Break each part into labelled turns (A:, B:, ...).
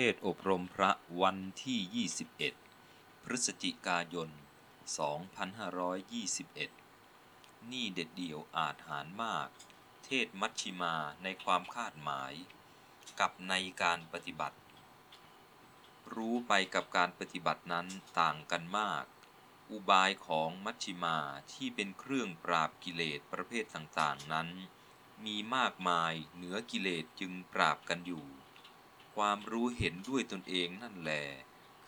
A: เทศอบรมพระวันที่ 21 พฤศจิกายน 2521 นี่เด็ดเดี่ยวอาจหารมาก เทศมัชชิมาในความคาดหมาย กับในการปฏิบัติ รู้ไปกับการปฏิบัตินั้นต่างกันมาก อุบายของมัชชิมาที่เป็นเครื่องปราบกิเลสประเภทต่างๆนั้น มีมากมายเหนือกิเลสจึงปราบกันอยู่ ความรู้เห็นด้วยตนเองนั่นแหละ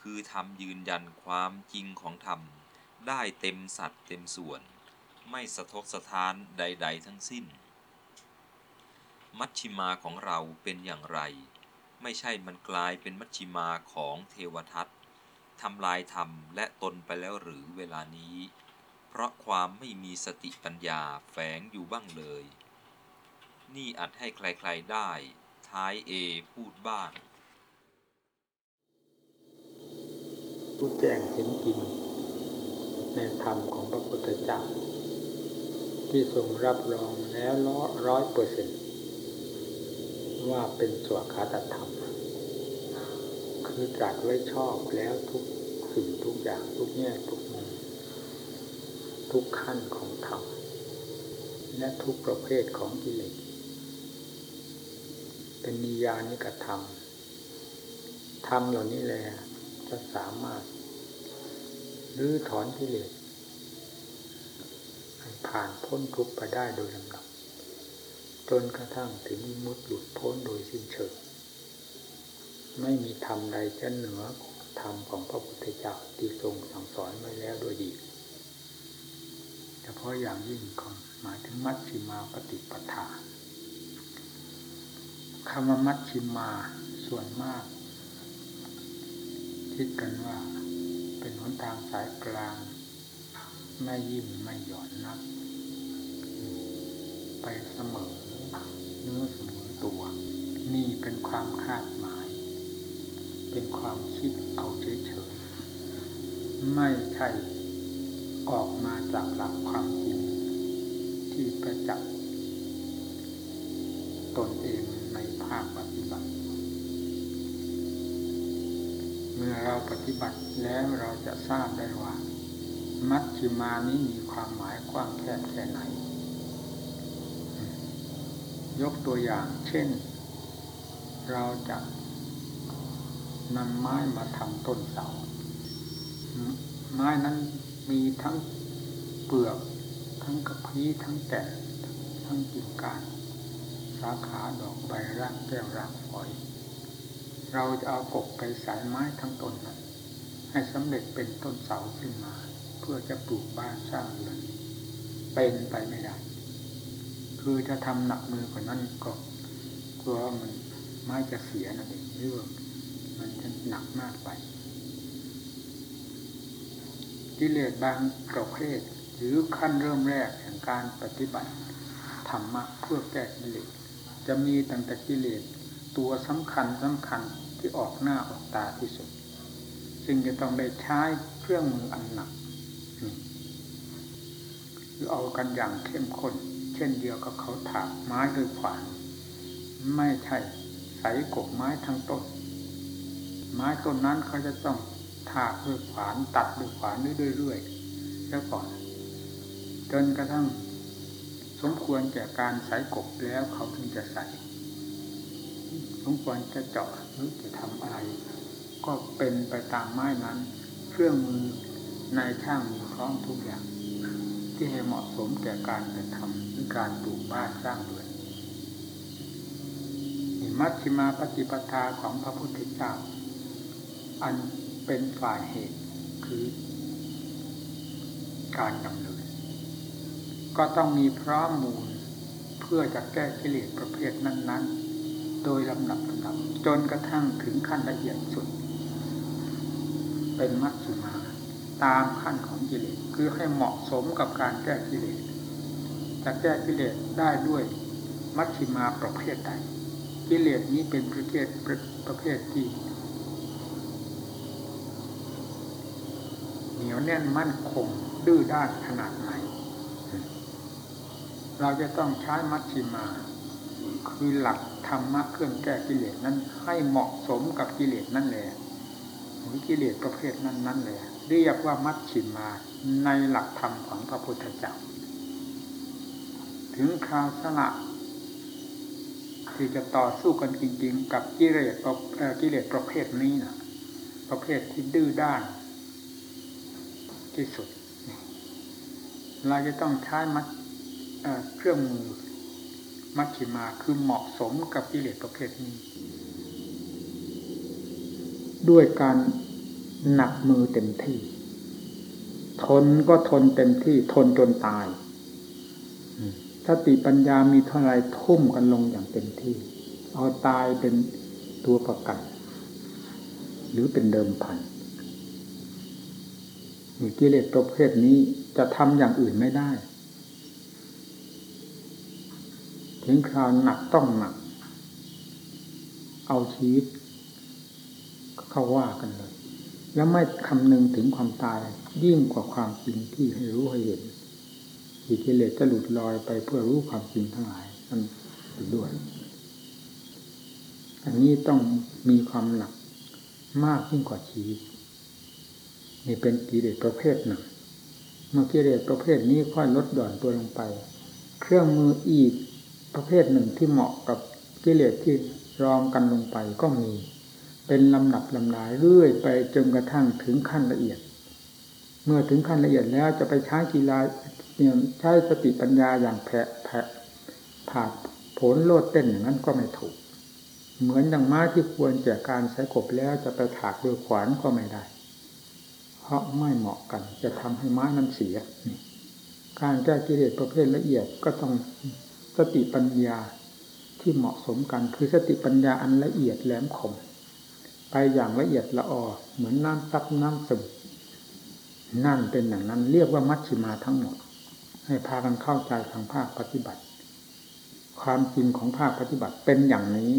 A: คือทำยืนยันความจริงของธรรม ได้เต็มสัดเต็มส่วน ไม่สะทกสะท้านใด ๆ ทั้งสิ้น มัชชิมาของเราเป็นอย่างไร ไม่ใช่มันกลายเป็นมัชชิมาของเทวทัตทำลายธรรมและตนไปแล้วหรือเวลานี้ เพราะความไม่มีสติปัญญาแฝงอยู่บ้างเลย นี่อาจให้ใครๆได้ ท้ายเอพูดบ้าง
B: ผู้แจ้งเห็นจริงในธรรมของพระพุทธเจ้าที่ทรงรับรองแล้วร้อยเปอร์เซ็นว่าเป็นสวขาตธรรม คือตรัสไว้ชอบแล้วทุกสิ่งทุกอย่างทุกแง่ทุกมุมทุกขั้นของธรรม และทุกประเภทของกิเลส เป็นนิยานิกธรรมธรรมเหล่านี้แหละจะสามารถรื้อถอนกิเลสให้ผ่านพ้นทุกข์ไปได้โดยลำดับจนกระทั่งถึงมุดหลุดพ้นโดยสิ้นเชิงไม่มีธรรมใดจะเหนือธรรมของพระพุทธเจ้าที่ทรงสั่งสอนไว้แล้วโดยดีเฉพาะอย่างยิ่งของหมายถึงมัชชิมาปฏิปทา คำว่ามัชชิมาส่วนมาก คิดกันว่า เป็นหนทางสายกลาง ไม่ยิ่งไม่หย่อนนัก ไปเสมอเนื้อเสมอตัว นี่เป็นความคาดหมาย เป็นความคิดเอาเฉยๆไม่ใช่ออกมาจากหลักความจริงที่ประจักษ์ตนเอง ภาคปฏิบัติ เมื่อเราปฏิบัติแล้วเราจะทราบได้ว่า มัชชิมานี้มีความหมายกว้างแค่แค่ไหน ยกตัวอย่างเช่น เราจะนำไม้มาทำต้นเสา ไม้นั้นมีทั้งเปลือก ทั้งกระพี้ทั้งแก่ทั้งกิ่งก้าน สาขาดอกใบรากแก้วรากฝอย เราจะเอากบไปสายไม้ทั้งต้นนั้นให้สำเร็จเป็นต้นเสาขึ้นมา เพื่อจะปลูกบ้านสร้างเรือนเป็นไปไม่ได้ คือจะทำหนักมือกว่านั้นก็กลัวมันไม้จะเสียนั่นเองเรื่องมันจะหนักมากไปกิเลสบางประเภทหรือขั้นเริ่มแรกแห่งการปฏิบัติธรรมะเพื่อแก้กิเลส จะมีตั้งแต่กิเลสตัวสำคัญสำคัญที่ออกหน้าออกตาที่สุด ซึ่งจะต้องได้ใช้เครื่องมืออันหนักคือเอากันอย่างเข้มข้นเช่นเดียวกับเขาถากไม้ด้วยขวานไม่ใช่ใส่กบไม้ทั้งต้น ไม้ต้นนั้นเขาจะต้องถากด้วยขวานตัดด้วยขวานเรื่อยๆแล้วก่อน จนกระทั่ง สมควรแก่การใส่กบแล้วเขาถึงจะใส่สมควรจะเจาะหรือจะทำอะไร ก็เป็นไปตามไม้นั้น เครื่องมือนายช่างมีพร้อมทุกอย่าง ที่ให้เหมาะสมแก่การกระทำหรือการปลูกบ้านสร้างเรือนมัชฌิมาปฏิปทาของพระพุทธเจ้า อันเป็นฝ่ายเหตุคือการดำเนิน ก็ต้องมีพร้อมมูล เพื่อจะแก้กิเลสประเภทนั้น ๆ โดยลำดับลำดับจนกระทั่งถึงขั้นละเอียดสุด เป็นมัชฌิมา ตามขั้นของกิเลสคือให้เหมาะสมกับการแก้กิเลสจะแก้กิเลสได้ด้วยมัชฌิมาประเภทใดกิเลสนี้เป็นประเภทประเภทที่เหนียวแน่นมั่นคงดื้อด้านขนาดไหน เราจะต้องใช้มัชชิมา คือหลักธรรมะเครื่องแก้กิเลสนั้น ให้เหมาะสมกับกิเลสนั่นแหละหรือกิเลสประเภทนั้นนั่นแหละเรียกว่ามัชชิมาในหลักธรรมของพระพุทธเจ้าถึงคราวสละที่จะต่อสู้กันจริง ๆ กับกิเลสกิเลสประเภทนี้นะประเภทที่ดื้อด้าน ที่สุด เราจะต้องใช้มัด เครื่องมือมัชชิมาคือเหมาะสมกับกิเลสประเภทนี้ ด้วยการหนักมือเต็มที่ ทนก็ทนเต็มที่ ทนจนตายสติปัญญามีเท่าไรทุ่มกันลงอย่างเต็มที่ เอาตายเป็นตัวประกัน หรือเป็นเดิมพันมีกิเลสประเภทนี้จะทำอย่างอื่นไม่ได้ ถึงคราวหนักต้องหนัก เอาชีวิตเข้าว่ากันเลย แล้วไม่คำนึงถึงความตายยิ่งกว่าความจริงที่ให้รู้ให้เห็นอีกิเลสจะหลุดลอยไปเพื่อรู้ความจริงทั้งหลายนั่นด้วย อันนี้ต้องมีความหนักมากยิ่งกว่าชีวิตนี่เป็นกิเลสประเภทหนึ่งเมื่อกิเลสประเภทนี้ค่อยลดหย่อนตัวลงไป เครื่องมืออีก ประเภทหนึ่งที่เหมาะกับกิเลสที่รองกันลงไปก็มี เป็นลำหนับลำลายเรื่อยไปจนกระทั่งถึงขั้นละเอียด เมื่อถึงขั้นละเอียดแล้วจะไปใช้กีฬาใช้สติปัญญาอย่างแผะแผะผาดผลโลดเต้นอย่างนั้นก็ไม่ถูก เหมือนอย่างม้าที่ควรแก่การใช้กบแล้วจะไปถากด้วยขวานก็ไม่ได้ เพราะไม่เหมาะกันจะทำให้ม้านั้นเสีย การแก้กิเลสประเภทละเอียดก็ต้อง สติปัญญาที่เหมาะสมกันคือสติปัญญาอันละเอียดแหลมคมไปอย่างละเอียดละออเหมือนน้ำซับน้ำซึมนั่นเป็นอย่างนั้นเรียกว่ามัชชิมาทั้งหมด ให้พากันเข้าใจทางภาคปฏิบัติ ความจริงของภาคปฏิบัติเป็นอย่างนี้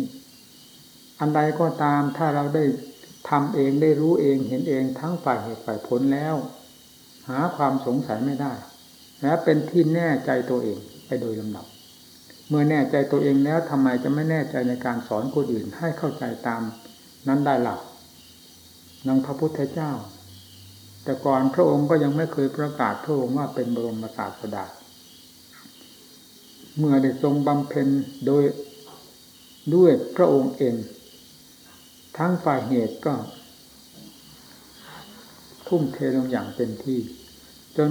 B: อันใดก็ตามถ้าเราได้ทำเองได้รู้เองเห็นเองทั้งฝ่ายเหตุฝ่ายผลแล้ว หาความสงสัยไม่ได้ และเป็นที่แน่ใจตัวเองไปโดยลำดับ เมื่อแน่ใจตัวเองแล้วทำไมจะไม่แน่ใจในการสอนคนอื่นให้เข้าใจตามนั้นได้หล่ะนังพระพุทธเจ้า แต่ก่อนพระองค์ก็ยังไม่เคยประกาศพระองค์ว่าเป็นบรมศาสดาเมื่อได้ทรงบำเพ็ญโดยด้วยพระองค์เอง ทั้งฝ่ายเหตุก็ ทุ่มเทลงอย่างเต็มที่ จน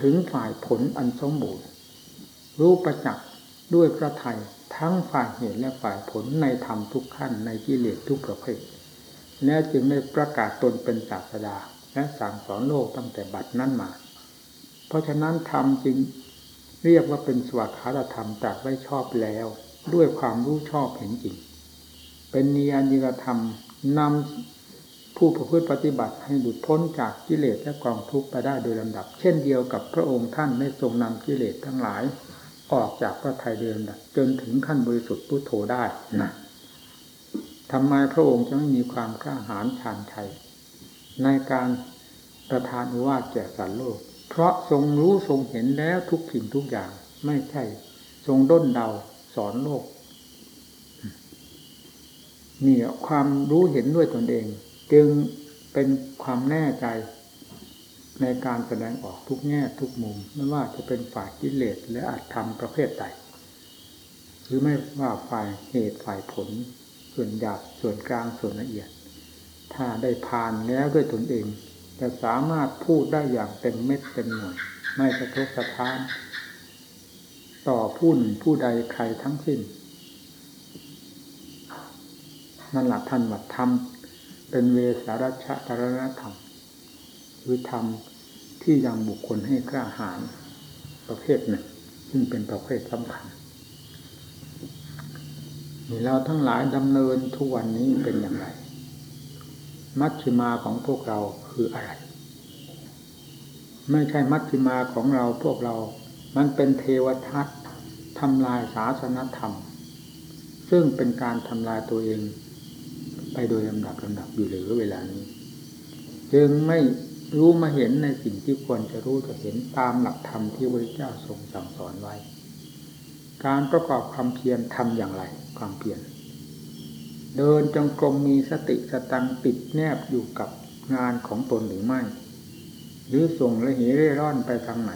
B: ถึงฝ่ายผลอันสมบูรณ์รู้ประจักษ์ ด้วยพระไทยทั้งฝ่ายเหตุและฝ่ายผลในธรรมทุกขั้นในกิเลสทุกประเภทและจึงได้ประกาศตนเป็นศาสดา และสั่งสอนโลกตั้งแต่บัดนั้นมา เพราะฉะนั้นธรรมจึงเรียกว่าเป็นสวัสดิธรรมตรัสไว้ชอบแล้ว ด้วยความรู้ชอบเห็นจริง เป็นนิยานิกธรรมนำผู้ประพฤติปฏิบัติให้หลุดพ้นจากกิเลสและกองทุกข์ไปได้โดยลำดับ เช่นเดียวกับพระองค์ท่านได้ทรงนำกิเลสทั้งหลาย ออกจากพระทัยเดิมจนถึงขั้นบริสุทธิ์พุทโธได้นะทำไมพระองค์จะไม่มีความกล้าหาญชาญชัยในการประทานว่าแก่สัตว์โลก เพราะทรงรู้ทรงเห็นแล้วทุกสิ่งทุกอย่าง ไม่ใช่ ทรงด้นเดาสอนโลกนี่ความรู้เห็นด้วยตนเอง จึงเป็นความแน่ใจ ในการแสดงออกทุกแง่ทุกมุม ไม่ว่าจะเป็นฝ่ายกิเลสและอัตธรรมประเภทใดหรือไม่ว่าฝ่ายเหตุฝ่ายผล ส่วนหยาบส่วนกลางส่วนละเอียด ถ้าได้ผ่านแล้วด้วยตนเอง จะสามารถพูดได้อย่างเต็มเม็ดเต็มหน่วยไม่สะทกสะท้าน ต่อผู้หนึ่งผู้ใดใครทั้งสิ้นนั่นหลักท่านวัดธรรมเป็นเวสารัชตรณธรรม คือธรรมที่ยังบุคคลให้กล้าหาญประเภทหนึ่งซึ่งเป็นประเภทสำคัญนี่เราทั้งหลายดำเนินทุกวันนี้เป็นอย่างไร มัชฌิมาของพวกเราคืออะไร ไม่ใช่มัชฌิมาของเราพวกเรา มันเป็นเทวทัตทำลายศาสนธรรม ซึ่งเป็นการทำลายตัวเอง ไปโดยลำดับลำดับอยู่หรือเวลานี้ จึงไม่ รู้มาเห็นในสิ่งที่ควรจะรู้จะเห็นตามหลักธรรมที่พระเจ้าทรงสั่งสอนไว้ การประกอบความเพียรทำอย่างไร ความเพียรเดินจงกรมมีสติสตังติดแนบอยู่กับงานของตนหรือไม่ หรือส่งละเหเร่ร่อนไปทางไหน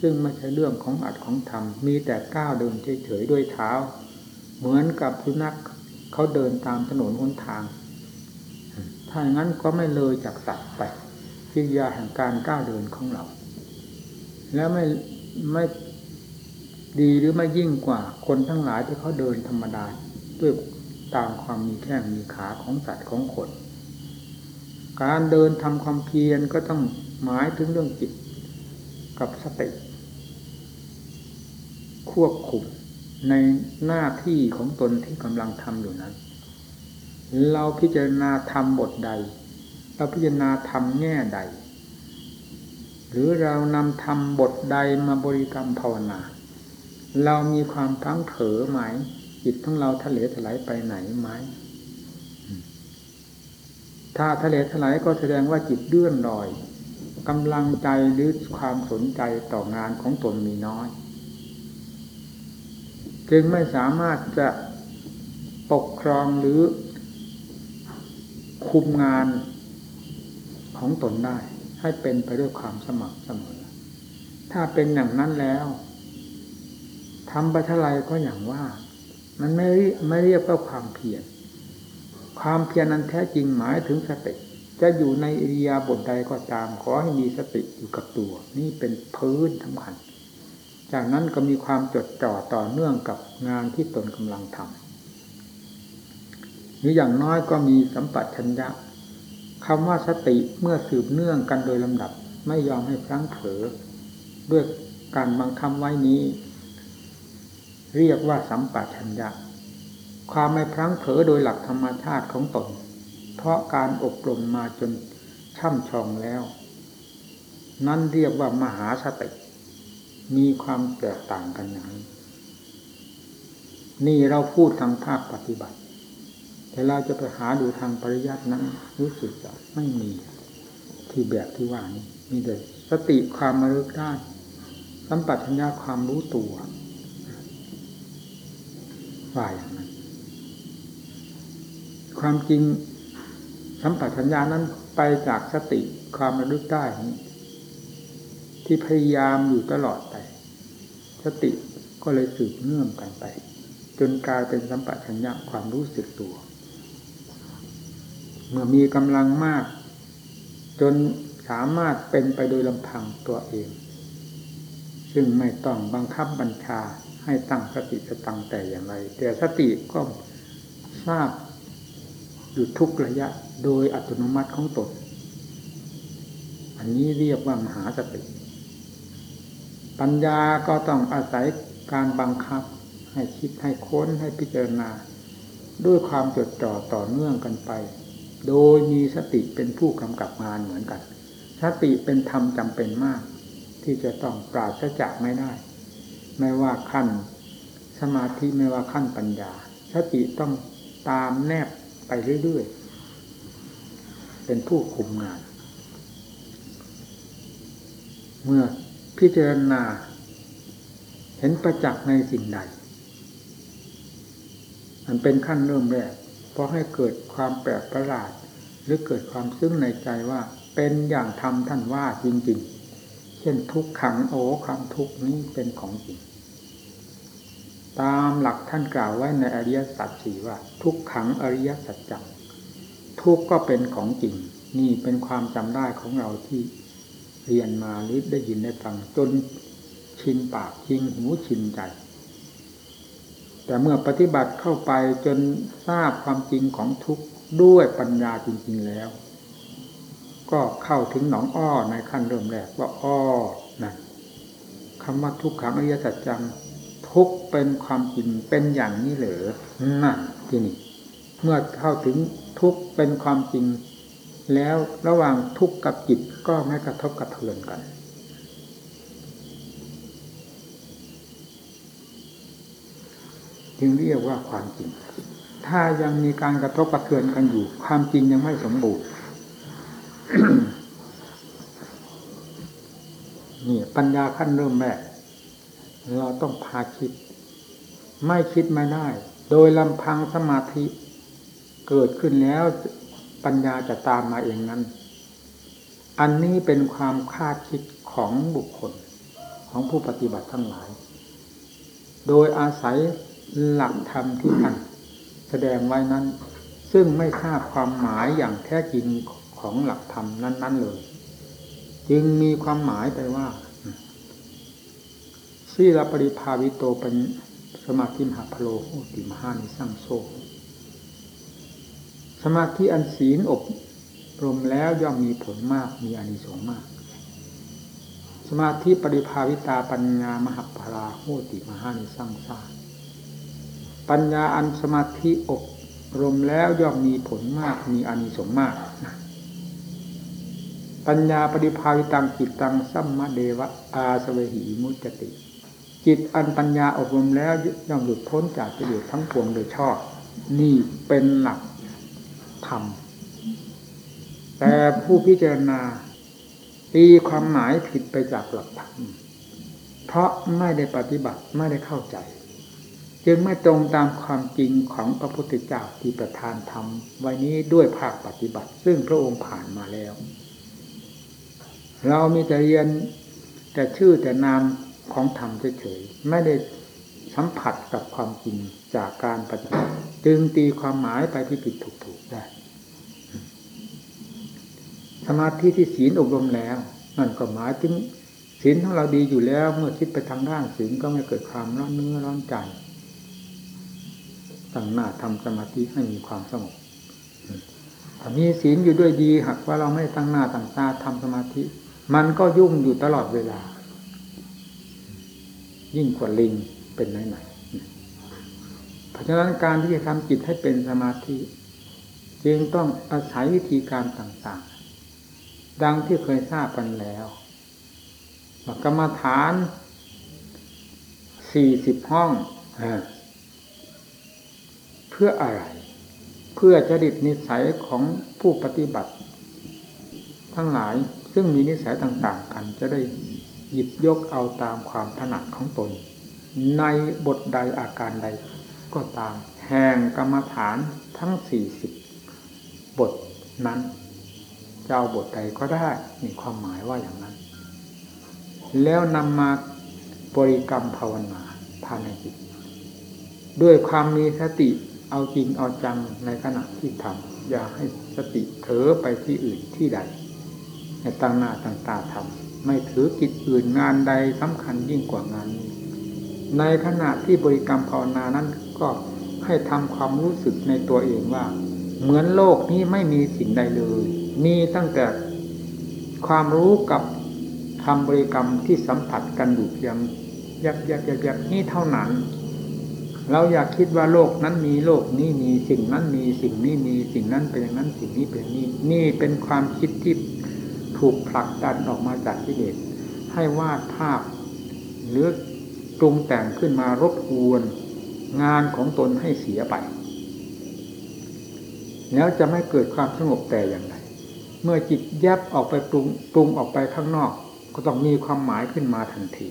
B: ซึ่งไม่ใช่เรื่องของอัดของทำมีแต่ก้าวเดินเฉยๆด้วยเท้า เหมือนกับสุนัขเขาเดินตามถนนหนทาง ถ้าอย่างนั้นก็ไม่เลยจากสัตว์ไป กิริยาแห่งการก้าวเดินของเรา แล้วไม่ไม่ดีหรือไม่ยิ่งกว่าคนทั้งหลายที่เขาเดินธรรมดาด้วยตามความมีแข้งมีขาของสัตว์ของคน การเดินทำความเพียรก็ต้องหมายถึงเรื่องจิตกับสติ ควบคุมในหน้าที่ของตนที่กำลังทำอยู่นั้น เราพิจารณาทำบทใด เราพิจารณาทำแง่ใด หรือเรานำทำบทใดมาบริกรรมภาวนา เรามีความพลั้งเผลอไหมจิตของเราทะเลถลายไปไหนไหมถ้าทะเลถลายก็แสดงว่าจิตเลื่อนลอยกำลังใจหรือความสนใจต่องานของตนมีน้อย จึงไม่สามารถจะปกครองหรือคุมงาน ของตนได้ ให้เป็นไปด้วยความสมัครเสมอ ถ้าเป็นอย่างนั้นแล้วทำไปเท่าไรก็อย่างว่า มันไม่ไม่เรียกว่าความเพียรความเพียรนั้นแท้จริงหมายถึงสติ จะอยู่ในอิริยาบถใดก็ตาม ขอให้มีสติอยู่กับตัว นี่เป็นพื้นสำคัญ จากนั้นก็มีความจดจ่อต่อเนื่องกับงานที่ตนกำลังทำหรืออย่างน้อยก็มีสัมปัชัญญะ คำว่าสติเมื่อสืบเนื่องกันโดยลำดับ ไม่ยอมให้พลั้งเผลอด้วยการบังคับไว้นี้ เรียกว่าสัมปชัญญะความไม่พลั้งเผลอโดยหลักธรรมชาติของตน เพราะการอบรมมาจนช่ำชองแล้ว นั่นเรียกว่ามหาสติมีความแตกต่างกันอย่างนี้นี่เราพูดทางภาคปฏิบัติ แต่เราจะไปหาดูทางปริยัตินั้น รู้สึกจะไม่มีที่แบบที่ว่านี้มีแต่สติความระลึกได้สัมปัชัญญะความรู้ตัวว่าอย่างนั้น ความจริงสัมปัชัญญะนั้นไปจากสติความระลึกได้นี้ที่พยายามอยู่ตลอดไป สติก็เลยสืบเนื่องกันไป จนกลายเป็นสัมปัชัญญะความรู้สึกตัว เมื่อมีกำลังมาก จนสามารถเป็นไปโดยลำพังตัวเอง ซึ่งไม่ต้องบังคับบัญชาให้ตั้งสติสตังแต่อย่างไร แต่สติก็ทราบอยู่ทุกระยะโดยอัตโนมัติของตน อันนี้เรียกว่ามหาสติ ปัญญาก็ต้องอาศัยการบังคับให้คิดให้ค้นให้พิจารณา ด้วยความจดจ่อต่อเนื่องกันไป โดยมีสติเป็นผู้กำกับงานเหมือนกัน สติเป็นธรรมจำเป็นมาก ที่จะต้องปราศจากไม่ได้ ไม่ว่าขั้นสมาธิไม่ว่าขั้นปัญญา สติต้องตามแนบไปเรื่อยๆ เป็นผู้คุมงาน เมื่อพิจารณา เห็นประจักษ์ในสิ่งใด มันเป็นขั้นเริ่มแรก พอให้เกิดความแปลกประหลาด หรือเกิดความซึ้งในใจว่าเป็นอย่างธรรมท่านว่าจริง ๆ เช่นทุกขังโอ้ความทุกนี้เป็นของจริง ตามหลักท่านกล่าวไว้ในอริยสัจสี่ว่า ทุกขังอริยสัจจังทุกก็เป็นของจริง นี่เป็นความจำได้ของเราที่เรียนมาหรือได้ยินได้ฟังจนชินปากชินหูชินใจ แต่เมื่อปฏิบัติเข้าไปจนทราบความจริงของทุกข์ด้วยปัญญาจริง ๆแล้ว ก็เข้าถึงหนองอ้อในขั้นเริ่มแรกว่าอ้อนั่นคำว่าทุกขังอริยสัจจังทุกเป็นความจริงเป็นอย่างนี้เหรอนั่นที่นี่เมื่อเข้าถึงทุกเป็นความจริง แล้วระหว่างทุกข์กับจิตก็ไม่กระทบกระเทือนกัน จึงเรียกว่าความจริง ถ้ายังมีการกระทบกระเทือนกันอยู่ ความจริงยังไม่สมบูรณ์นี่ปัญญาขั้นเริ่มแรกเราต้องพาคิด ไม่คิดไม่ได้ โดยลำพังสมาธิ เกิดขึ้นแล้วปัญญาจะตามมาเองนั้น อันนี้เป็นความคาดคิดของบุคคลของผู้ปฏิบัติทั้งหลาย โดยอาศัย หลักธรรมที่ท่านแสดงไว้นั้น ซึ่งไม่ทราบความหมายอย่างแท้จริงของหลักธรรมนั้น ๆ เลย จึงมีความหมายไปว่าสีลปริภาวิโตเป็นสมาธิมหาพโลโหติมหานิสังโซสมาธิอันศีลอบรมแล้วย่อมมีผลมากมีอานิสงส์มาก สมาธิปริภาวิตาปัญญามหาพลาโหติมหานิสังสา ปัญญาอันสมาธิอบรมแล้วย่อมมีผลมากมีอานิสงส์มาก ปัญญาปริภาวิตังจิตตังสัมมาเดวะอาสเวหิมุจติ จิตอันปัญญาอบรมแล้วย่อมหลุดพ้นจากกิเลสทั้งปวงโดยชอบ นี่เป็นหลักธรรม แต่ผู้พิจารณาตีความหมายผิดไปจากหลักธรรมเพราะไม่ได้ปฏิบัติไม่ได้เข้าใจ จึงไม่ตรงตามความจริงของพระพุทธเจ้าที่ประทานธรรมไว้นี้ด้วยภาคปฏิบัติ ซึ่งพระองค์ผ่านมาแล้ว เรามีแต่เรียนแต่ชื่อแต่นามของธรรมเฉยๆไม่ได้สัมผัสกับความจริงจากการปฏิบัติจึงตีความหมายไปที่ผิดถูกๆได้ สมาธิที่ศีลอบรมแล้วนั่นก็หมายถึงศีลของเราดีอยู่แล้ว เมื่อคิดไปทางด้านศีลก็ไม่เกิดความร้อนเนื้อร้อนใจ ตั้งหน้าทำสมาธิให้มีความสงบถ้ามีศีลอยู่ด้วยดีหากว่าเราไม่ตั้งหน้าตั้งตาทำสมาธิ มันก็ยุ่งอยู่ตลอดเวลา ยิ่งกว่าลิงเป็นไหนๆเพราะฉะนั้นการที่จะทำจิตให้เป็นสมาธิ จึงต้องอาศัยวิธีการต่างๆ ดังที่เคยทราบกันแล้วกรรมฐานสี่สิบห้องเพื่ออะไร เพื่อจริตนิสัยของผู้ปฏิบัติ ทั้งหลายซึ่งมีนิสัยต่างๆ กันจะได้หยิบยกเอาตามความถนัดของตน ในบทใดอาการใดก็ตามแห่งกรรมฐานทั้งสี่สิบบทนั้นจะเอาบทใดก็ได้มีความหมายว่าอย่างนั้น แล้วนำมาบริกรรมภาวนาภายในจิตด้วยความมีสติ เอาจริงเอาจังในขณะที่ทำอย่าให้สติเถอไปที่อื่นที่ใดในตั้งหน้าตั้งตาทำไม่ถือกิจอื่นงานใดสำคัญยิ่งกว่างานนี้ในขณะที่บริกรรมภาวนานั้นก็ให้ทำความรู้สึกในตัวเองว่า เหมือนโลกนี้ไม่มีสิ่งใดเลย มีตั้งแต่ความรู้กับทำบริกรรมที่สัมผัสกันอยู่เพียงยักยักยักยักนี่เท่านั้น เราอยากคิดว่าโลกนั้นมีโลกนี้มีสิ่งนั้นมีสิ่งนี้มีสิ่งนั้นเป็นอย่างนั้นสิ่งนี้เป็นนี้ นี่เป็นความคิดที่ถูกผลักดันออกมาจากกิเลสให้วาดภาพหรือปรุงแต่งขึ้นมารบกวนงานของตนให้เสียไป แล้วจะไม่เกิดความสงบแต่อย่างไร เมื่อจิตแยบออกไปปรุงปรุงออกไปข้างนอก ก็ต้องมีความหมายขึ้นมาทันที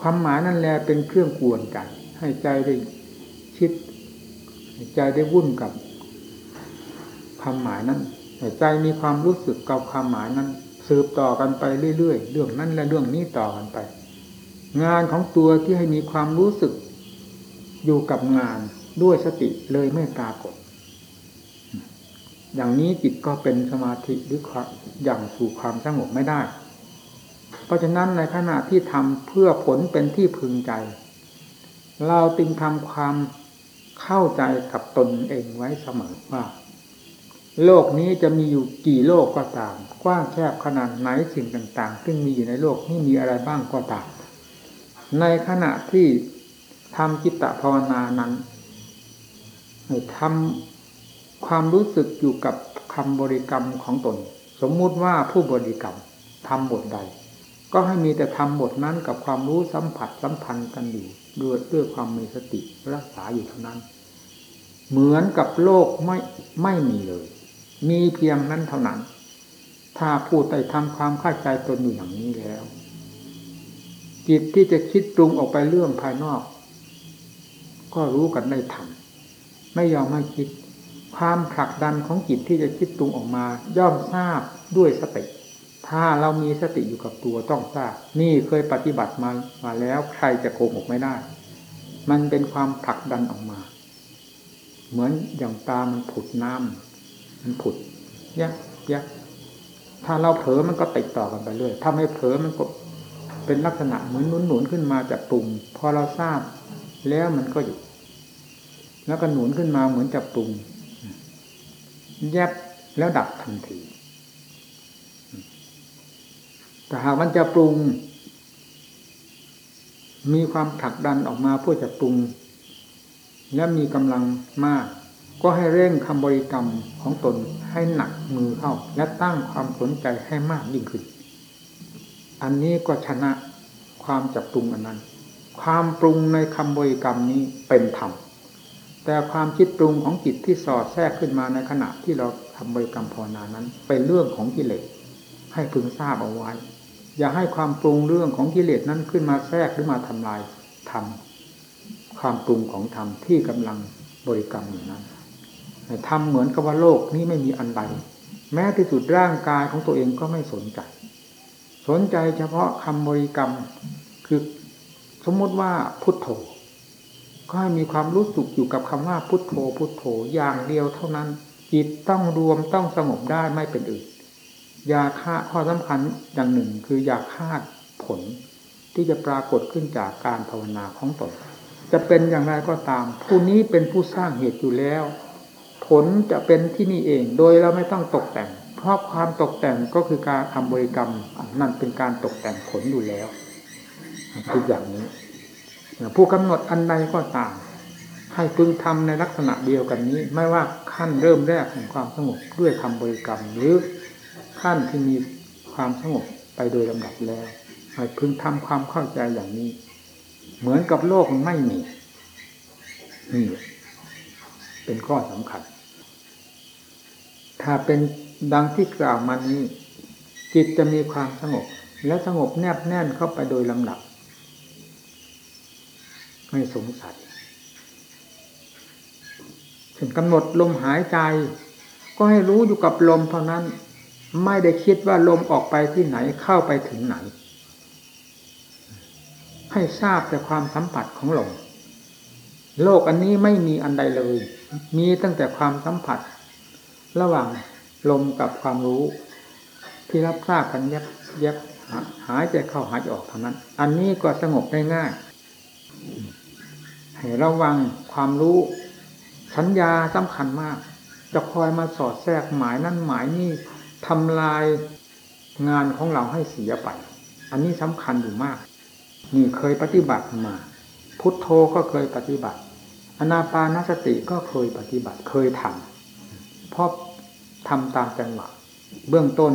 B: ความหมายนั่นแหละเป็นเครื่องกวนใจ ให้ใจได้คิด ให้ใจได้วุ่นกับความหมายนั้นให้ใจมีความรู้สึกกับความหมายนั้น สืบต่อกันไปเรื่อยๆ เรื่องนั้นและเรื่องนี้ต่อกันไป งานของตัวที่ให้มีความรู้สึกอยู่กับงานด้วยสติเลยไม่ปรากฏ อย่างนี้จิตก็เป็นสมาธิหรืออย่างสู่ความสงบไม่ได้ เพราะฉะนั้นในขณะที่ทำเพื่อผลเป็นที่พึงใจ เราตึงทำความเข้าใจกับตนเองไว้เสมอว่า โลกนี้จะมีอยู่กี่โลกก็ตาม กว้างแคบขนาดไหนสิ่งต่าง ๆ ซึ่งมีอยู่ในโลกนี้มีอะไรบ้างก็ตาม ในขณะที่ทำจิตตภาวนานั้นทำความรู้สึกอยู่กับคำบริกรรมของตน สมมุติว่าผู้บริกรรมทำบทใด ก็ให้มีแต่ทำบทนั้นกับความรู้สัมผัสสัมพันธ์กันอยู่ด้วยด้วยความมีสติรักษาอยู่เท่านั้น เหมือนกับโลกไม่ไม่มีเลย มีเพียงนั้นเท่านั้น ถ้าผู้ใดทำความเข้าใจตนอยู่อย่างนี้แล้ว จิตที่จะคิดปรุงออกไปเรื่องภายนอก ก็รู้กันได้ทันไม่ยอมให้คิด ความผลักดันของจิตที่จะคิดตรุงออกมา ย่อมทราบด้วยสติ ถ้าเรามีสติอยู่กับตัวต้องทราบ นี่เคยปฏิบัติมามาแล้วใครจะโกหกไม่ได้ มันเป็นความผลักดันออกมา เหมือนอย่างปลามันผุดน้ำมันผุดยักยักถ้าเราเผลอมันก็ติดต่อกันไปเรื่อย ถ้าไม่เผลอมันก็เป็นลักษณะเหมือนหนุนหนุนขึ้นมาจากปรุงพอเราทราบแล้วมันก็หยุดแล้วก็หนุนขึ้นมาเหมือนจะปรุงแยบแล้วดับทันที แต่หากมันจะปรุง มีความผลักดันออกมาเพื่อจะปรุง และมีกำลังมาก ก็ให้เร่งคำบริกรรมของตนให้หนักมือเข้า และตั้งความสนใจให้มากยิ่งขึ้น อันนี้ก็ชนะความจับปรุงอันนั้น ความปรุงในคำบริกรรมนี้เป็นธรรมแต่ความคิดปรุงของจิตที่สอดแทรกขึ้นมาในขณะที่เราทำบริกรรมภาวนานั้น เป็นเรื่องของกิเลสให้พึงทราบเอาไว้ อย่าให้ความปรุงเรื่องของกิเลสนั้นขึ้นมาแทรกหรือมาทำลายธรรมความปรุงของธรรมที่กำลังบริกรรมอยู่นั้นทำเหมือนกับว่าโลกนี้ไม่มีอันใด แม้ที่สุดร่างกายของตัวเองก็ไม่สนใจ สนใจเฉพาะคำบริกรรม คือสมมติว่าพุทโธ ก็ให้มีความรู้สึกอยู่กับคำว่าพุทโธ พุทโธอย่างเดียวเท่านั้น จิตต้องรวมต้องสงบได้ไม่เป็นอื่น ยาฆ่าข้อสำคัญอย่างหนึ่ง คือยาคาดผลที่จะปรากฏขึ้นจากการภาวนาของตนจะเป็นอย่างไรก็ตาม ผู้นี้เป็นผู้สร้างเหตุอยู่แล้ว ผลจะเป็นที่นี่เองโดยเราไม่ต้องตกแต่ง เพราะความตกแต่งก็คือการทำบริกรรมนั่นเป็นการตกแต่งผลอยู่แล้วคืออย่างนี้ ผู้กำหนดอันใดก็ตาม ให้พึงทำในลักษณะเดียวกันนี้ ไม่ว่าขั้นเริ่มแรกของความสงบด้วยคำบริกรรมหรือ ขั้นที่มีความสงบไปโดยลำดับแล้วให้พึงทำความเข้าใจอย่างนี้ เหมือนกับโลกไม่มีนี่เป็นข้อสำคัญ ถ้าเป็นดังที่กล่าวมานี้ จิตจะมีความสงบ และสงบแนบแน่นเข้าไปโดยลำดับ ไม่สงสัยถึงกำหนดลมหายใจ ก็ให้รู้อยู่กับลมเท่านั้น ไม่ได้คิดว่าลมออกไปที่ไหนเข้าไปถึงไหน ให้ทราบแต่ความสัมผัสของลมโลกอันนี้ไม่มีอันใดเลย มีตั้งแต่ความสัมผัส ระหว่างลมกับความรู้ ที่รับทราบกันยับยับหายใจเข้าหายใจออกเท่านั้น อันนี้ก็สงบได้ง่าย ให้ระวังความรู้สัญญาสำคัญมาก จะคอยมาสอดแทรกหมายนั่นหมายนี่ ทำลายงานของเราให้เสียไป อันนี้สำคัญอยู่มาก นี่เคยปฏิบัติมา พุทโธก็เคยปฏิบัติ อนาปานสติก็เคยปฏิบัติ เคยทำเพราะทำตามจังหวะ เบื้องต้น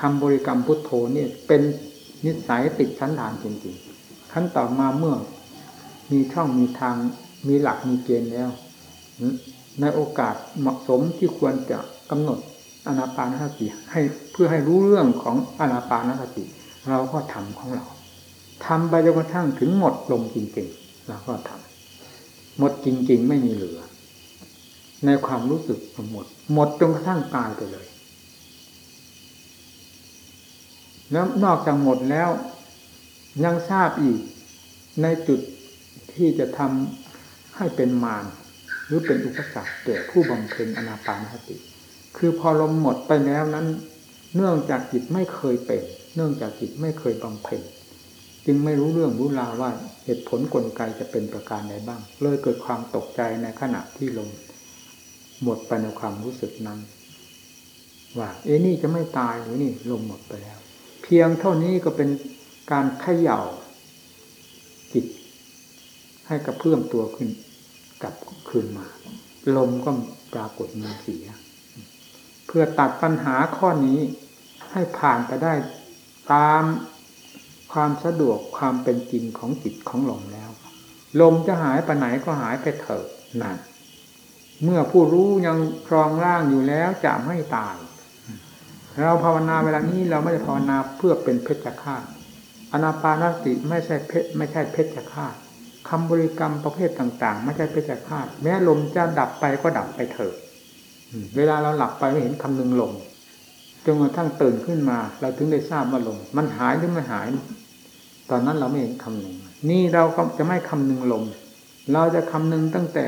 B: คำบริกรรมพุทโธนี่เป็นนิสัยติดชั้นดานจริงๆ ขั้นต่อมาเมื่อ มีช่องมีทางมีหลักมีเกณฑ์แล้ว ในโอกาสเหมาะสมที่ควรจะกำหนด อนาปานสติให้เพื่อให้รู้เรื่องของอนาปานสติ เราก็ทำของเราทำไปจนกระทั่งถึงหมดลมจริงๆเราก็ทำหมดจริง ๆ ไม่มีเหลือ ในความรู้สึกหมด หมดจนกระทั่งตายไปเลยแล้วนอกจากหมดแล้ว ยังทราบอีก ในจุดที่จะทำให้เป็นมารหรือเป็นอุปสรรคแก่ผู้บำเพ็ญอนาปานสติ คือพอลมหมดไปแล้วนั้น เนื่องจากจิตไม่เคยเป็น เนื่องจากจิตไม่เคยบำเพ็ญจึงไม่รู้เรื่องรู้ราวว่าเหตุผลกลไกจะเป็นประการใดบ้าง เลยเกิดความตกใจในขณะที่ลมหมดไปในความรู้สึกนั้น ว่า เอ๊นี่จะไม่ตายหรือนี่ลมหมดไปแล้ว เพียงเท่านี้ก็เป็นการเขย่าจิต ให้กระเพื่อมตัวขึ้นกลับคืนมา ลมก็ปรากฏมีเสีย เพื่อตัดปัญหาข้อนี้ให้ผ่านไปได้ตามความสะดวกความเป็นจริงของจิตของลมแล้ว ลมจะหายไปไหนก็หายไปเถอะนั่นเมื่อผู้รู้ยังครองร่างอยู่แล้วจะไม่ตาย เราภาวนาเวลานี้เราไม่ได้ภาวนาเพื่อเป็นเพชฌฆาตอนาปานสติไม่ใช่เพชไม่ใช่เพชฌฆาตคำบริกรรมประเภทต่าง ๆ ไม่ใช่เพชฌฆาตแม้ลมจะดับไปก็ดับไปเถอะ เวลาเราหลับไปไม่เห็นคำหนึ่งลมจนกระทั่งตื่นขึ้นมา เราถึงได้ทราบว่าลมมันหายหรือไม่หาย ตอนนั้นเราไม่เห็นคำหนึ่งนี่เราก็จะไม่คำหนึ่งลมเราจะคำหนึ่งตั้งแต่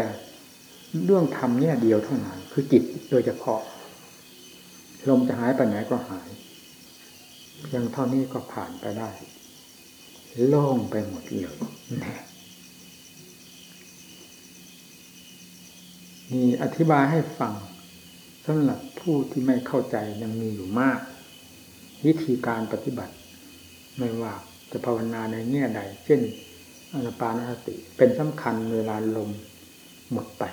B: เรื่องธรรมเนี่ยเดียวเท่านั้นคือจิตโดยเฉพาะ ลมจะหายไปไหนก็หาย เพียงเท่านี้ก็ผ่านไปได้ โล่งไปหมดเลยนะมีอธิบายให้ฟัง สำหรับผู้ที่ไม่เข้าใจยังมีอยู่มาก วิธีการปฏิบัติ ไม่ว่าจะภาวนาในแง่ใด เช่นอนาปานสติ เป็นสำคัญเวลาลมหมดไป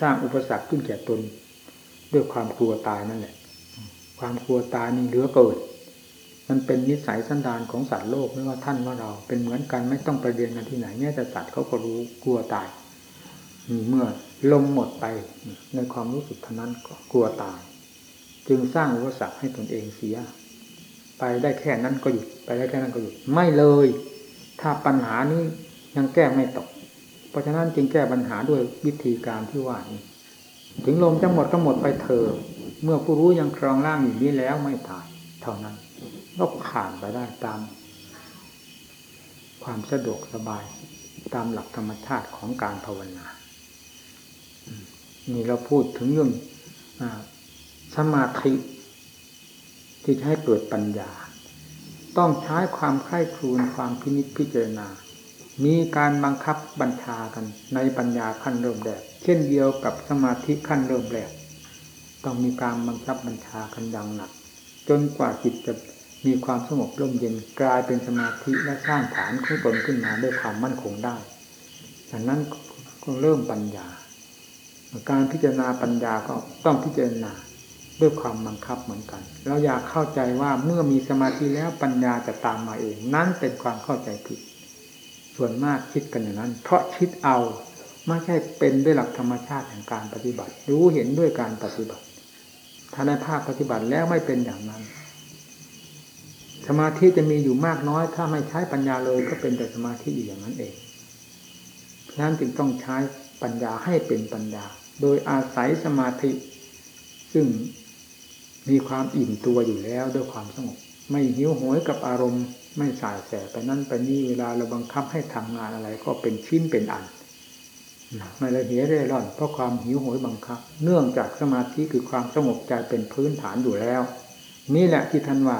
B: สร้างอุปสรรคขึ้นแก่ตน ด้วยความกลัวตายนั่นแหละความกลัวตายนี่เหลือเกิดมันเป็นนิสัยสันดานของสัตว์โลกไม่ว่าท่านว่าเรา เป็นเหมือนกันไม่ต้องไปเรียนกันที่ไหนแม้แต่สัตว์เขาก็รู้กลัวตายเมื่อ ลมหมดไปในความรู้สึกเท่านั้นก็กลัวตาย จึงสร้างอุปสรรคให้ตนเองเสีย ไปได้แค่นั้นก็หยุดไปได้แค่นั้นก็หยุดไม่เลย ถ้าปัญหานี้ยังแก้ไม่ตก เพราะฉะนั้นจึงแก้ปัญหาด้วยวิธีการที่ว่านี้ ถึงลมจะหมดก็หมดไปเถอะเมื่อผู้รู้ยังครองร่างอยู่นี้แล้วไม่ตาย เท่านั้นก็ผ่านไปได้ตาม ความสะดวกสบายตามหลักธรรมชาติของการภาวนา นี่เราพูดถึงเรื่องอสมาธิที่จะให้เกิดปัญญา ต้องใช้ความไข้ครูนความพินิจพิจารณา มีการบังคับบัญชากันในปัญญาขั้นเริ่มแรกเช่นเดียวกับสมาธิขั้นเริ่มแรกต้องมีการบังคับบัญชากันอย่างหนัก จนกว่าจิตจะมีความสงบร่มเย็นกลายเป็นสมาธิและสร้างฐานของตนขึ้นมาด้วยความมั่นคงได้จากนั้นก็เริ่มปัญญา การพิจารณาปัญญาก็ต้องพิจารณาด้วยความบังคับเหมือนกันเราอยากเข้าใจว่าเมื่อมีสมาธิแล้วปัญญาจะตามมาเอง นั้นเป็นความเข้าใจผิด ส่วนมากคิดกันอย่างนั้น เพราะคิดเอาไม่ใช่เป็นด้วยหลักธรรมชาติแห่งการปฏิบัติ รู้เห็นด้วยการปฏิบัติ ถ้าในภาคปฏิบัติแล้วไม่เป็นอย่างนั้น สมาธิจะมีอยู่มากน้อย ถ้าไม่ใช้ปัญญาเลยก็เป็นแต่สมาธิอยู่อย่างนั้นเองฉะนั้นจึงต้องใช้ ปัญญาให้เป็นปัญญา โดยอาศัยสมาธิ ซึ่งมีความอิ่มตัวอยู่แล้วด้วยความสงบไม่หิวโหยกับอารมณ์ ไม่สายแสไปนั่นไปนี่เวลาเราบังคับให้ทำงานอะไรก็เป็นชิ้นเป็นอันไม่ละเหียเร่ร่อนเพราะความหิวโหยบังคับ เนื่องจากสมาธิคือความสงบใจเป็นพื้นฐานอยู่แล้ว นี่แหละที่ท่านว่า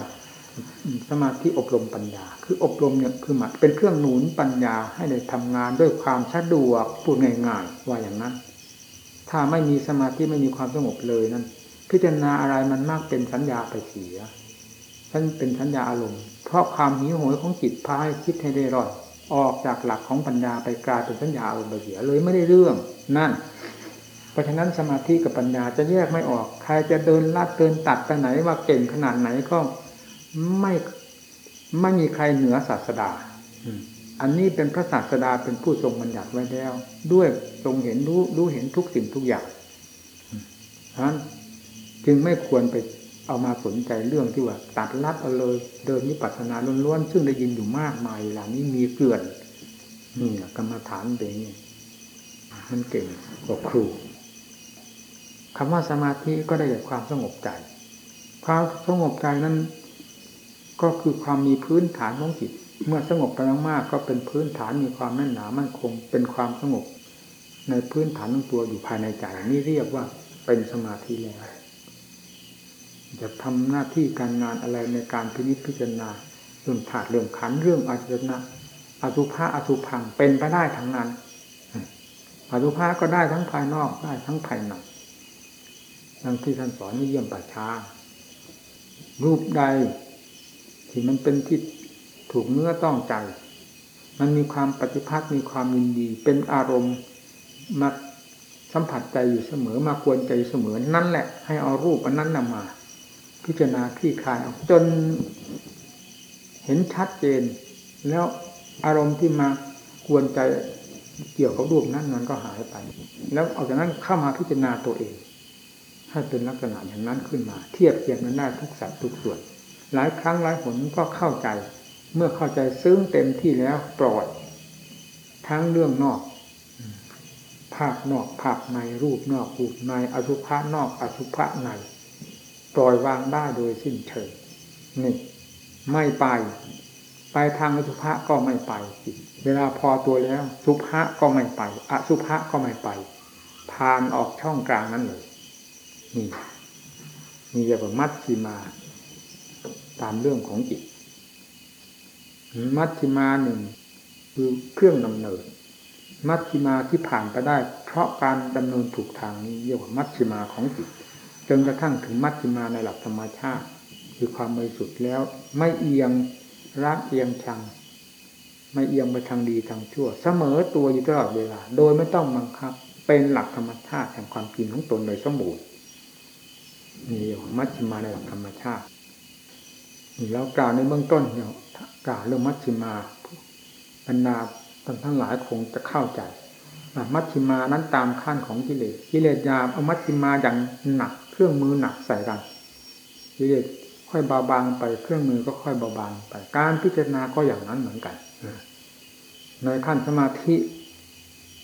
B: สมาธิอบรมปัญญา คืออบรมเนี่ยคือหมัดเป็นเครื่องหนุนปัญญาให้ได้ทำงานด้วยความสะดวกพูดง่ายๆว่าอย่างนั้น ถ้าไม่มีสมาธิไม่มีความสงบเลยนั้น พิจารณาอะไรมันมากเป็นสัญญาไปเสียท่านเป็นสัญญาอารมณ์ เพราะความหิวโหยของจิตพาให้คิดให้ได้รอดออกจากหลักของปัญญาไปกลายเป็นสัญญาอารมณ์ไปเสียเลยไม่ได้เรื่องนั่นเพราะฉะนั้นสมาธิกับปัญญาจะแยกไม่ออก ใครจะเดินลัดเดินตัดไปไหนว่าเก่งขนาดไหนก็ ไม่ไม่มีใครเหนือศาสดาอันนี้เป็นพระศาสดาเป็นผู้ทรงบัญญัติไว้แล้ว ด้วยทรงเห็นรู้รู้เห็นทุกสิ่งทุกอย่างฉะนั้นจึงไม่ควรไปเอามาสนใจเรื่องที่ว่า ตัดลัดเอาเลยเดินนิพพานาล้วนๆซึ่งได้ยินอยู่มากมายหล่านี้มีเกลื่อนนี่แหละกรรมฐานเป็นนี่มันเก่งกว่าครูคำว่าสมาธิก็ได้จากความสงบใจ ความสงบใจนั้น ก็คือความมีพื้นฐานของจิต เมื่อสงบไปมากๆก็เป็นพื้นฐานมีความแน่นหนามั่นคง เป็นความสงบ ในพื้นฐานของตัวอยู่ภายในใจนี่เรียกว่าเป็นสมาธิแล้วจะทำหน้าที่การงานอะไรในการพินิจพิจารณาเรื่องถาดเรื่องขันเรื่องอาจนะอสุภะอสุพังเป็นไปได้ทั้งนั้นอสุภะก็ได้ทั้งภายนอกได้ทั้งภายในดังที่ท่านสอนนี่เยี่ยมป่าช้ารูปใด ที่มันเป็นที่ถูกเนื้อต้องใจ มันมีความปฏิพัทธ์มีความยินดี เป็นอารมณ์มาสัมผัสใจอยู่เสมอมากวนใจเสมอนั่นแหละ ให้เอารูปอันนั้นนำมา พิจารณาคลี่คลายออกจนเห็นชัดเจน แล้วอารมณ์ที่มากวนใจเกี่ยวกับรูปนั้นนั้นก็หายไป แล้วออกจากนั้นเข้ามาพิจารณาตัวเองให้เป็นลักษณะอย่างนั้นขึ้นมา เทียบเทียบมันได้ทุกสัตว์ทุกส่วน หลายครั้งหลายหนก็เข้าใจ เมื่อเข้าใจซึ้งเต็มที่แล้วปล่อยทั้งเรื่องนอกภภาพนอกภาพในรูปนอกรูปในอสุภะนอกอสุภะในปล่อยวางได้โดยสิ้นเชิงนี่ ไม่ไป ไปทางอสุภะก็ไม่ไป เวลาพอตัวแล้ว สุภะก็ไม่ไป อสุภะก็ไม่ไปผ่านออกช่องกลางนั้นเลยนี่มีเรียกว่ามัชชิมา ตามเรื่องของจิต มัชชิมาหนึ่งคือเครื่องดำเนิน มัชชิมาที่ผ่านไปได้ เพราะการดำเนินถูกทางนี้เรียกว่ามัชชิมาของจิตจนกระทั่งถึงมัชชิมาในหลักธรรมชาติ คือความบริสุทธิ์แล้ว ไม่เอียงรักเอียงชัง ไม่เอียงไปทางดีทางชั่ว เสมอตัวอยู่ตลอดเวลา โดยไม่ต้องบังคับ เป็นหลักธรรมชาติแห่งความจริงของตนโดยสมบูรณ์นี่มัชฌิมาในหลักธรรมชาติ นี่แล้วกล่าวในเบื้องต้นเนี่ยกล่าวเรื่องมัชฌิมาบรรดาท่านทั้งหลายคงจะเข้าใจมัชฌิมานั้นตามขั้นของกิเลสกิเลสยาเอามัชฌิมาอย่างหนัก เครื่องมือหนักใส่กันกิเลสค่อยเบาบางไปเครื่องมือก็ค่อยเบาบางไปการพิจารณาก็อย่างนั้นเหมือนกันในขั้นสมาธิ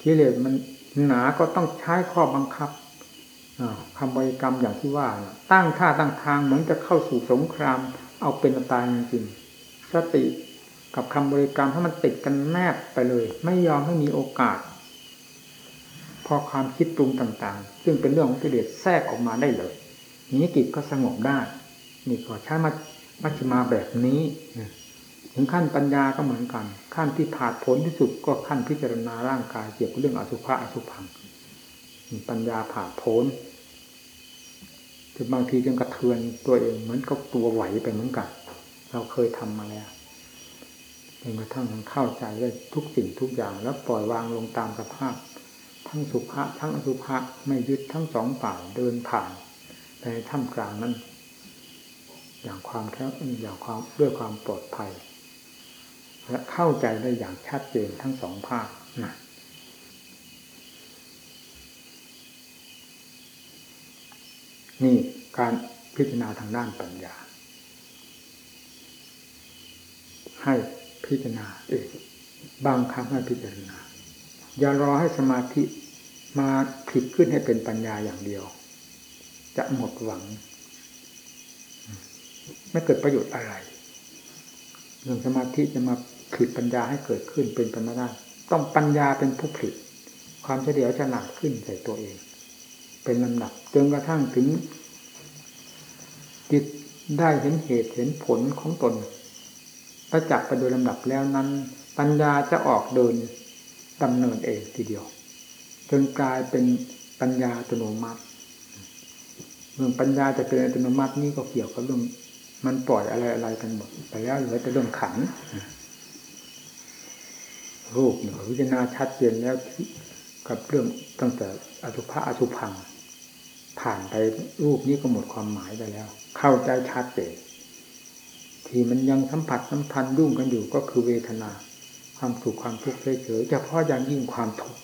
B: กิเลสมันหนาก็ต้องใช้ข้อบังคับคำบริกรรมอย่างที่ว่า ตั้งท่าตั้งทางเหมือนจะเข้าสู่สงคราม เอาเป็นตายจริงๆสติกับคำบริกรรมให้มันติดกันแนบไปเลย ไม่ยอมให้มีโอกาส พอความคิดปรุงต่างๆ ซึ่งเป็นเรื่องของกิเลสแทรกออกมาได้เลยนี้กิจก็สงบได้ นี่ก็ใช้มามัชฌิมาแบบนี้ถึงขั้นปัญญาก็เหมือนกัน ขั้นที่ผ่าดผลที่สุดก็ขั้นพิจารณาร่างกายเกี่ยวกับเรื่องอสุภะอสุพัง ปัญญาผ่าผล ถึงบางทีจึงกระเทือนตัวเองเหมือนกับตัวไหวไปเหมือนกัน เราเคยทำมาแล้วจนกระทั่งมันเข้าใจได้ทุกสิ่งทุกอย่างแล้วปล่อยวางลงตามสภาพ ทั้งสุภะทั้งอสุภะไม่ยึดทั้งสองฝ่ายเดินผ่านในถ้ำกลางนั้น อย่างความแค่อย่างความด้วยความปลอดภัย และเข้าใจได้อย่างชัดเจนทั้งสองภาคนะ นี่การพิจารณาทางด้านปัญญา ให้พิจารณาเองบางครั้งให้พิจารณา อย่ารอให้สมาธิมาผิดขึ้นให้เป็นปัญญาอย่างเดียว จะหมดหวัง ไม่เกิดประโยชน์อะไรเรื่องสมาธิจะมาผิดปัญญาให้เกิดขึ้นเป็นปัญญาต้องปัญญาเป็นผู้ผลิตความเฉลียวฉลาดขึ้นใส่ตัวเอง เป็นลำดับจนกระทั่งถึงจิตได้เห็นเหตุเห็นผลของตนประจักษ์ไปโดยลำดับแล้วนั้น ปัญญาจะออกเดินดำเนินเองทีเดียว จนกลายเป็นปัญญาอัตโนมัติเรื่องปัญญาจะเป็นอัตโนมัตินี่ก็เกี่ยวกับเรื่องมันปล่อยอะไรอะไรกันหมดไปแล้วเหลือแต่เรื่องขันรูปเนี่ยพิจารณาชัดเจนแล้วกับเรื่องตั้งแต่อสุภะอสุพัง ผ่านไปรูปนี้ก็หมดความหมายไปแล้ว เข้าใจชัดเจนที่มันยังสัมผัสสัมพันธ์รุ่งกันอยู่ก็คือเวทนา ความสุขความทุกข์เฉยๆเฉพาะอย่างยิ่งความทุกข์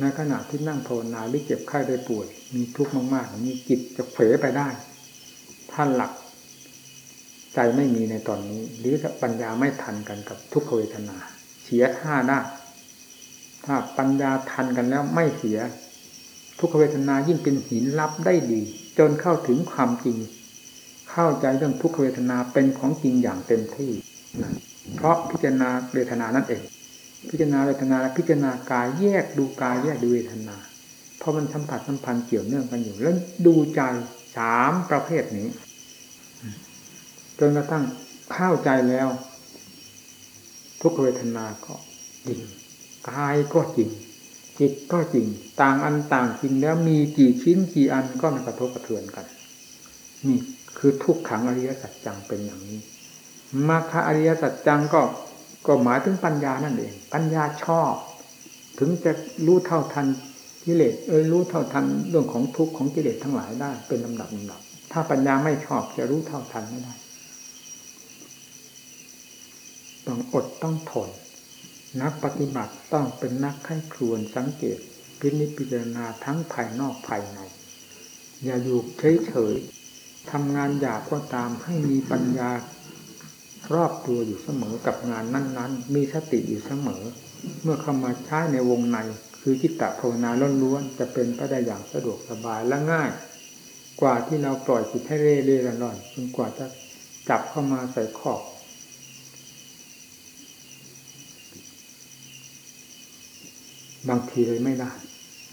B: ในขณะที่นั่งภาวนาหรือเจ็บไข้ได้ป่วย มีทุกข์มากๆมีจิตจะเผลไปได้ท่านหลัก ใจไม่มีในตอนนี้ หรือปัญญาไม่ทันกันกับทุกขเวทนา เสียท่าได้ถ้าปัญญาทันกันแล้วไม่เสีย ทุกขเวทนายิ่งเป็นหินรับได้ดี จนเข้าถึงความจริง เข้าใจเรื่องทุกขเวทนาเป็นของจริงอย่างเต็มที่เพราะพิจารณาเวทนานั่นเอง พิจารณาเวทนาและพิจารณากายแยกดูกายแยกดูเวทนา เพราะมันสัมผัสสัมพันธ์เกี่ยวเนื่องกันอยู่ แล้วดูใจสามประเภทนี้ จนกระทั่งเข้าใจแล้ว ทุกขเวทนาก็ดีกายก็จริง จิตก็จริง ต่างอันต่างจริงแล้วมีกี่ชิ้นกี่อันก็ไม่กระทบกระเทือนกัน นี่คือทุกขังอริยสัจจังเป็นอย่างนี้มาคอริยสัจจังก็ก็หมายถึงปัญญานั่นเอง ปัญญาชอบ ถึงจะรู้เท่าทันกิเลสเอ้ยรู้เท่าทันเรื่องของทุกข์ของกิเลสทั้งหลายได้ เป็นลำดับลำดับ ถ้าปัญญาไม่ชอบจะรู้เท่าทันไม่ได้ ต้องอดต้องทน นักปฏิบัติต้องเป็นนักไข้ครวนสังเกต พินิจพิจารณาทั้งภายนอกภายใน อย่าอยู่เฉยๆทำงานหยาบก็ตามให้มีปัญญารอบตัวอยู่เสมอกับงานนั้น ๆ มีสติอยู่เสมอ เมื่อเข้ามาใช้ในวงในคคือจิตตภาวนาล้วนๆจะเป็นไปได้อย่างสะดวกสบายและง่าย กว่าที่เราปล่อยจิตให้เร่เร่ร่อนจนกว่าจะจับเข้ามาใส่ขอบ บางทีเลยไม่ได้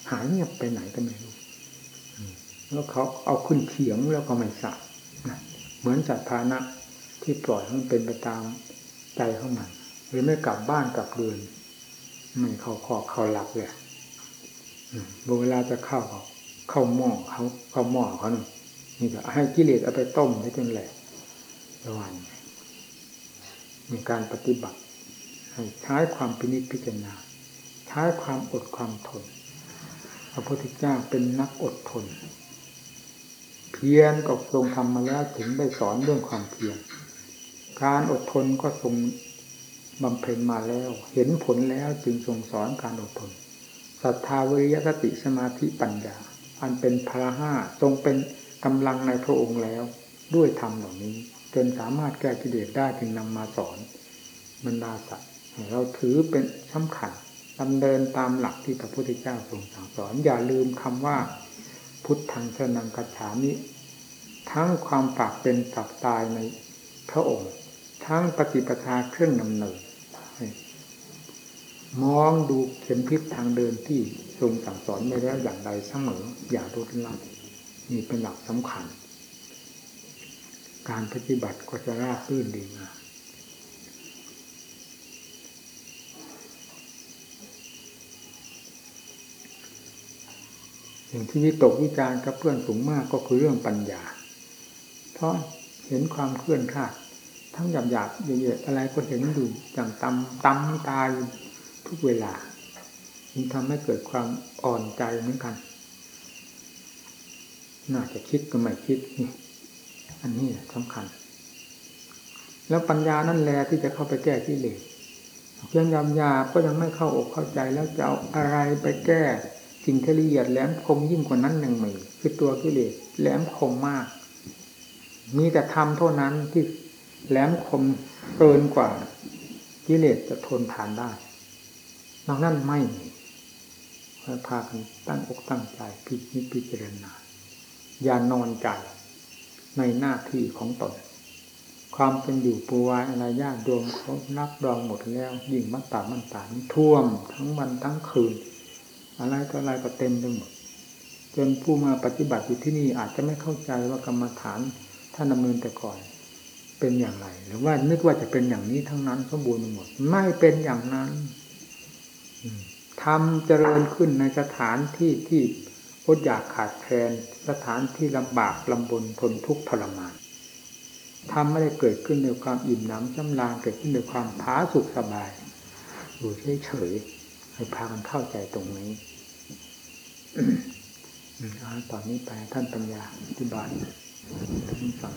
B: หายเงียบไปไหนก็ไม่รู้แล้วเขาเอาขึ้นเขียงแล้วก็ไม่สะนะเหมือนสัตว์พานะที่ปล่อยมันเป็นไปตามใจของมันหรือไม่กลับบ้านกลับเรือนไม่เขาคอเขาหลับเลยอืมเวลาจะเข้าเข้าหม้อเขาเข้าหม้อเขานี่นี่ก็ให้กิเลสเอาไปต้มให้จนแหลกระวันมีการปฏิบัติ ให้ใช้ความพินิจพิจารณา ใช้ความอดความทน พระพุทธเจ้าเป็นนักอดทน เพียรก็ทรงทำมาแล้วถึงได้สอนเรื่องความเพียร การอดทนก็ทรงบำเพ็ญมาแล้ว เห็นผลแล้วจึงทรงสอนการอดทนศรัทธาวิริยสติสมาธิปัญญา อันเป็นพละห้าทรงเป็นกำลังในพระองค์แล้ว ด้วยธรรมเหล่านี้ จนสามารถแก้กิเลสได้จึงนำมาสอนบรรดาสัตว์เราถือเป็นสำคัญ ดำเนินตามหลักที่พระพุทธเจ้าทรงสั่งสอน อย่าลืมคำว่า พุทธังสนังกัจฉามิทั้งความปากเป็นปากตายในพระองค์ ทั้งปฏิปทาเครื่องนำเนินมองดูเข็มทิศทางเดินที่ทรงสั่งสอนไปแล้วอย่างใดเสมออย่าลดละนี่เป็นหลักสำคัญ การปฏิบัติก็จะราบรื่นดีงาม สิ่งที่วิตกวิจารกับเพื่อนสูงมากก็คือเรื่องปัญญา เพราะเห็นความเคลื่อนคลาดทั้งหยาบหยาบๆละเอียดอะไรก็เห็นอยู่อย่างตำตำตาอยู่ทุกเวลามันทำให้เกิดความอ่อนใจเหมือนกัน น่าจะคิดก็ไม่คิดนี่อันนี้สำคัญ แล้วปัญญานั่นแหละที่จะเข้าไปแก้ที่เหลสเพียงยำยาก็ยังไม่เข้าอกเข้าใจแล้วจะเอาอะไรไปแก้ สิ่งที่ละเอียดแหลมคมยิ่งกว่านั้นหนึ่งมีคือตัวกิเลสแหลมคมมาก มีแต่ธรรมเท่านั้นที่แหลมคมเกินกว่ากิเลสจะทนทานได้นอกนั้นไม่ให้พากันตั้งอกตั้งใจพิจิตพิจารณาอย่านอนใจในหน้าที่ของตน ความเป็นอยู่ปูวายอะไรญาติโยมเขานับรองหมดแล้ว ยิ่งมันตามันตานท่วมทั้งวันทั้งคืน อะไรก็อะไรก็เต็มไปหมดจนผู้มาปฏิบัติอยู่ที่นี่อาจจะไม่เข้าใจว่ากรรมฐานท่านดำเนินแต่ก่อนเป็นอย่างไร หรือว่านึกว่าจะเป็นอย่างนี้ทั้งนั้นสมบูรณ์ไปหมด ไม่เป็นอย่างนั้นทำเจริญขึ้นในสถานที่ที่อดอยากขาดแคลนสถานที่ลำบากลำบนทนทุกข์ทรมานทำไม่ได้เกิดขึ้นด้วยความอิ่มหน้ำจำลางเกิดขึ้นด้วยความผาสุกสบาย อยู่เฉยๆให้พากันเข้าใจตรงนี้ ตอนนี้ไปท่านปัญญาอธิบายท่านฟัง